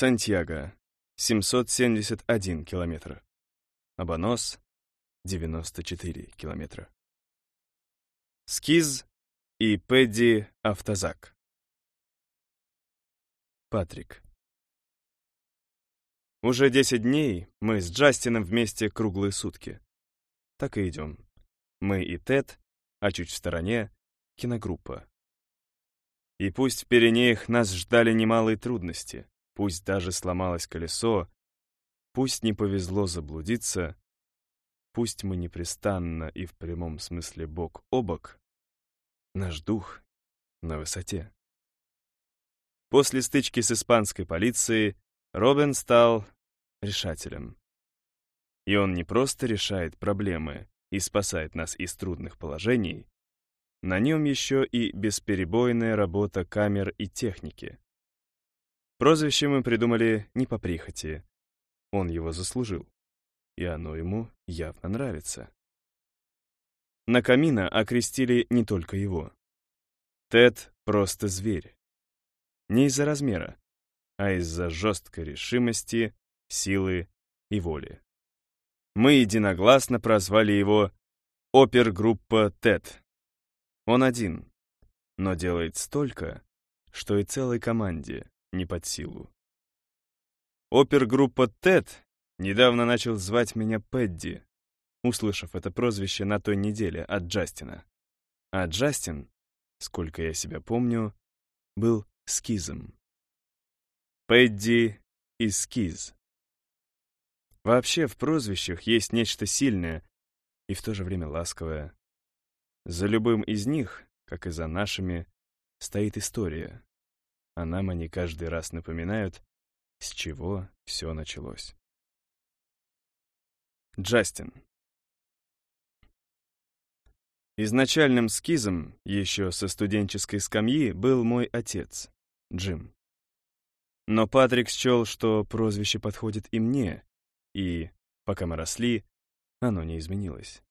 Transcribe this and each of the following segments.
Сантьяго, 771 километр. Абонос, 94 километра. Скиз и Пэдди Автозак. Патрик. Уже 10 дней мы с Джастином вместе круглые сутки. Так и идем. Мы и Тед, а чуть в стороне — киногруппа. И пусть в Пиренеях нас ждали немалые трудности, пусть даже сломалось колесо, пусть не повезло заблудиться, пусть мы непрестанно и в прямом смысле бок о бок, наш дух на высоте. После стычки с испанской полицией Робин стал решателем. И он не просто решает проблемы и спасает нас из трудных положений, на нем еще и бесперебойная работа камер и техники. Прозвище мы придумали не по прихоти. Он его заслужил. И оно ему явно нравится. На камина окрестили не только его. Тед просто зверь. Не из-за размера, а из-за жесткой решимости, силы и воли. Мы единогласно прозвали его опергруппа ТЭД. Он один, но делает столько, что и целой команде не под силу. Опергруппа ТЭД недавно начал звать меня Пэдди, услышав это прозвище на той неделе от Джастина. А Джастин, сколько я себя помню, был скизом. Пэдди и скиз. Вообще в прозвищах есть нечто сильное и в то же время ласковое. За любым из них, как и за нашими, стоит история. А нам они каждый раз напоминают, с чего все началось. Джастин. Изначальным скизом, еще со студенческой скамьи, был мой отец, Джим. Но Патрик счел, что прозвище подходит и мне, и, пока мы росли, оно не изменилось.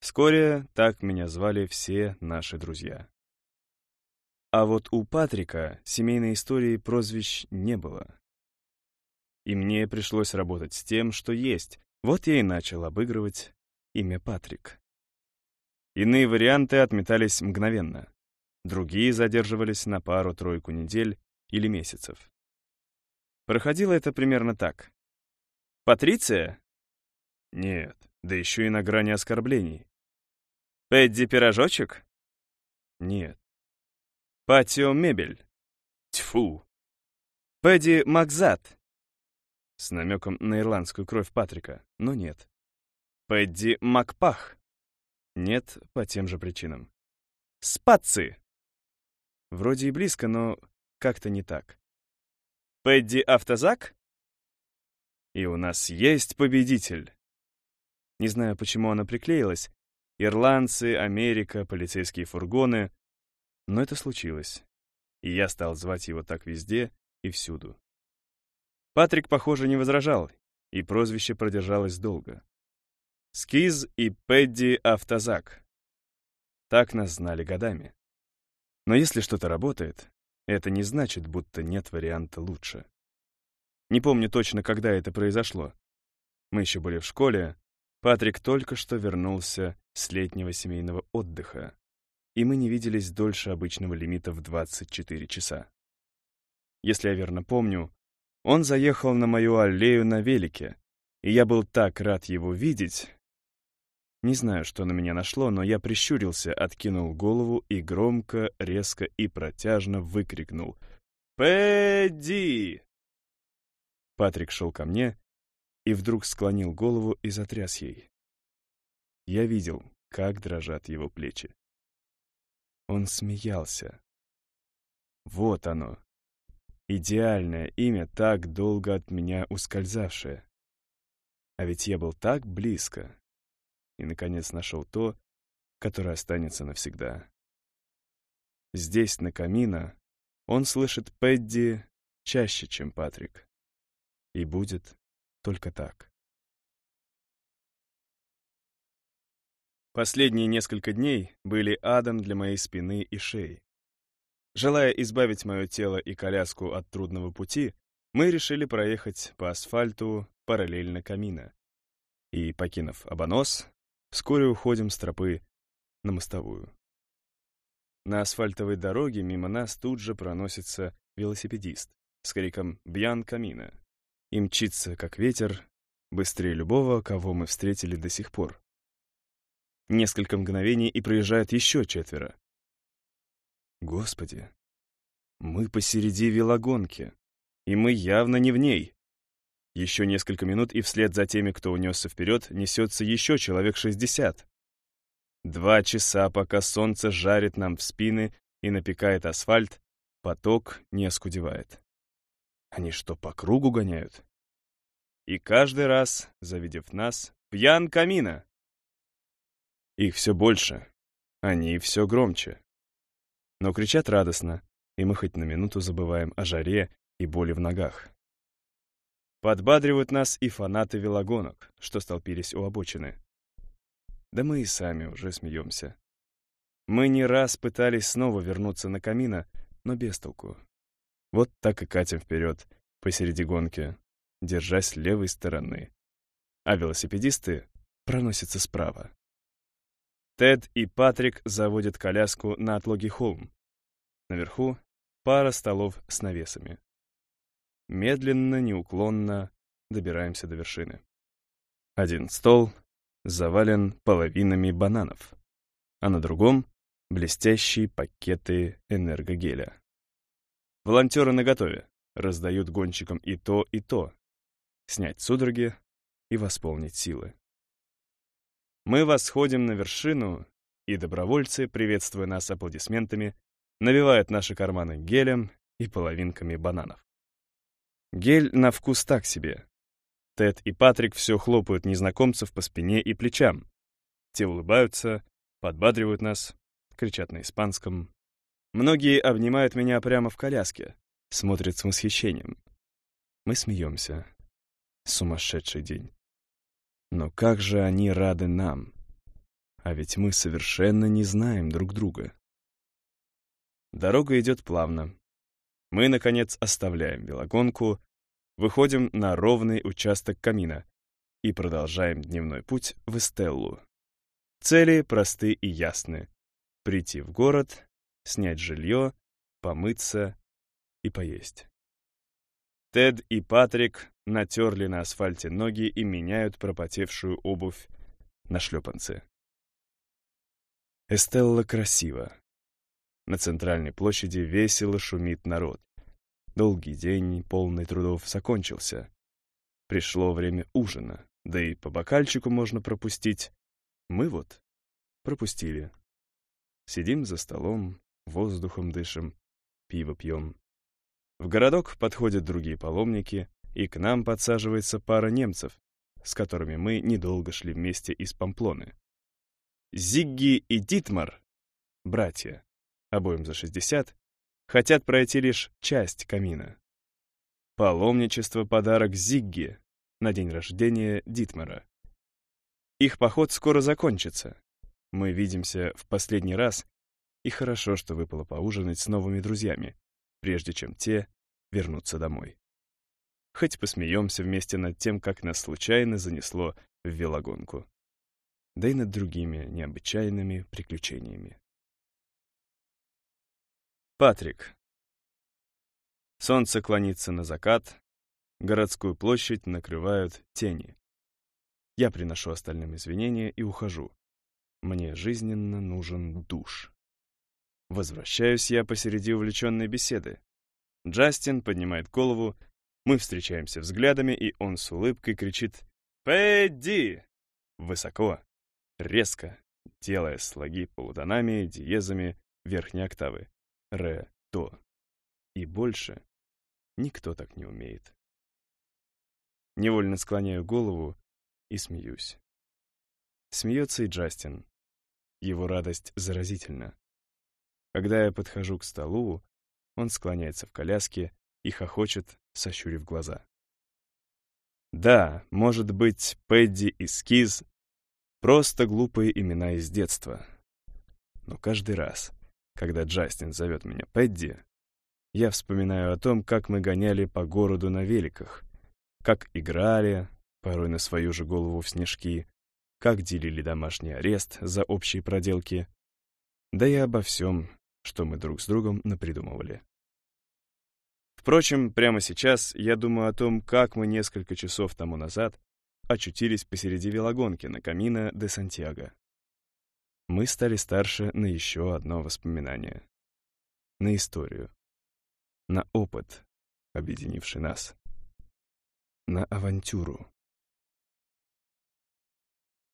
Вскоре так меня звали все наши друзья. А вот у Патрика семейной истории прозвищ не было. И мне пришлось работать с тем, что есть, вот я и начал обыгрывать имя Патрик. Иные варианты отметались мгновенно, другие задерживались на пару-тройку недель или месяцев. Проходило это примерно так. «Патриция?» Нет, да еще и на грани оскорблений. «Пэдди Пирожочек?» Нет. «Патио Мебель?» Тьфу. «Пэдди Макзат?» С намеком на ирландскую кровь Патрика, но нет. «Пэдди Макпах?» Нет, по тем же причинам. «Спатцы?» Вроде и близко, но как-то не так. Пэдди Автозак? И у нас есть победитель. Не знаю, почему она приклеилась. Ирландцы, Америка, полицейские фургоны. Но это случилось. И я стал звать его так везде и всюду. Патрик, похоже, не возражал, и прозвище продержалось долго. Скиз и Пэдди Автозак. Так нас знали годами. Но если что-то работает, это не значит, будто нет варианта лучше. Не помню точно, когда это произошло. Мы еще были в школе. Патрик только что вернулся с летнего семейного отдыха, и мы не виделись дольше обычного лимита в 24 часа. Если я верно помню, он заехал на мою аллею на велике, и я был так рад его видеть, не знаю, что на меня нашло, но я прищурился, откинул голову и громко, резко и протяжно выкрикнул «Пэдди!». Патрик шел ко мне и вдруг склонил голову и затряс ей. Я видел, как дрожат его плечи. Он смеялся. Вот оно. Идеальное имя, так долго от меня ускользавшее. А ведь я был так близко и, наконец, нашел то, которое останется навсегда. Здесь, на камина, он слышит Пэдди чаще, чем Патрик. И будет только так. Последние несколько дней были адом для моей спины и шеи. Желая избавить мое тело и коляску от трудного пути, мы решили проехать по асфальту параллельно камина. И, покинув обонос, вскоре уходим с тропы на мостовую. На асфальтовой дороге мимо нас тут же проносится велосипедист с криком «Бьян Камина» и мчится, как ветер, быстрее любого, кого мы встретили до сих пор. Несколько мгновений, и проезжает еще четверо. Господи, мы посереди велогонки, и мы явно не в ней. Еще несколько минут, и вслед за теми, кто унесся вперед, несется еще человек шестьдесят. Два часа, пока солнце жарит нам в спины и напекает асфальт, поток не оскудевает. Они что, по кругу гоняют? И каждый раз, завидев нас, пьян камина. Их все больше, они все громче. Но кричат радостно, и мы хоть на минуту забываем о жаре и боли в ногах. Подбадривают нас и фанаты велогонок, что столпились у обочины. Да мы и сами уже смеемся. Мы не раз пытались снова вернуться на камина, но без толку. Вот так и катим вперед, посреди гонки, держась левой стороны. А велосипедисты проносятся справа. Тед и Патрик заводят коляску на отлогий холм. Наверху пара столов с навесами. Медленно, неуклонно добираемся до вершины. Один стол завален половинами бананов, а на другом — блестящие пакеты энергогеля. Волонтеры наготове, раздают гонщикам и то, и то. Снять судороги и восполнить силы. Мы восходим на вершину, и добровольцы, приветствуя нас аплодисментами, набивают наши карманы гелем и половинками бананов. Гель на вкус так себе. Тед и Патрик все хлопают незнакомцев по спине и плечам. Те улыбаются, подбадривают нас, кричат на испанском. Многие обнимают меня прямо в коляске, смотрят с восхищением. Мы смеемся. Сумасшедший день. Но как же они рады нам? А ведь мы совершенно не знаем друг друга. Дорога идет плавно. Мы, наконец, оставляем велогонку Выходим на ровный участок камина и продолжаем дневной путь в Эстеллу. Цели просты и ясны. Прийти в город, снять жилье, помыться и поесть. Тед и Патрик натерли на асфальте ноги и меняют пропотевшую обувь на шлепанцы. Эстелла красиво. На центральной площади весело шумит народ. Долгий день, полный трудов, закончился. Пришло время ужина, да и по бокальчику можно пропустить. Мы вот пропустили. Сидим за столом, воздухом дышим, пиво пьем. В городок подходят другие паломники, и к нам подсаживается пара немцев, с которыми мы недолго шли вместе из Памплоны. Зигги и Дитмар, братья, обоим за 60, хотят пройти лишь часть камина. Паломничество — подарок Зигги на день рождения Дитмара. Их поход скоро закончится. Мы видимся в последний раз, и хорошо, что выпало поужинать с новыми друзьями, прежде чем те вернутся домой. Хоть посмеемся вместе над тем, как нас случайно занесло в велогонку. Да и над другими необычайными приключениями. Патрик. Солнце клонится на закат, городскую площадь накрывают тени. Я приношу остальным извинения и ухожу. Мне жизненно нужен душ. Возвращаюсь я посреди увлеченной беседы. Джастин поднимает голову, мы встречаемся взглядами, и он с улыбкой кричит «Пэдди!» Высоко, резко, делая слоги полутонами, диезами верхней октавы ре, до. И больше никто так не умеет. Невольно склоняю голову и смеюсь. Смеется и Джастин. Его радость заразительна. Когда я подхожу к столу, он склоняется в коляске и хохочет, сощурив глаза. Да, может быть, Пэдди и Скиз — просто глупые имена из детства. Но каждый раз, когда Джастин зовет меня Пэдди, я вспоминаю о том, как мы гоняли по городу на великах, как играли, порой на свою же голову в снежки, как делили домашний арест за общие проделки, да и обо всем, что мы друг с другом напридумывали. Впрочем, прямо сейчас я думаю о том, как мы несколько часов тому назад очутились посреди велогонки на Камино де Сантьяго. Мы стали старше на еще одно воспоминание. На историю. На опыт, объединивший нас. На авантюру.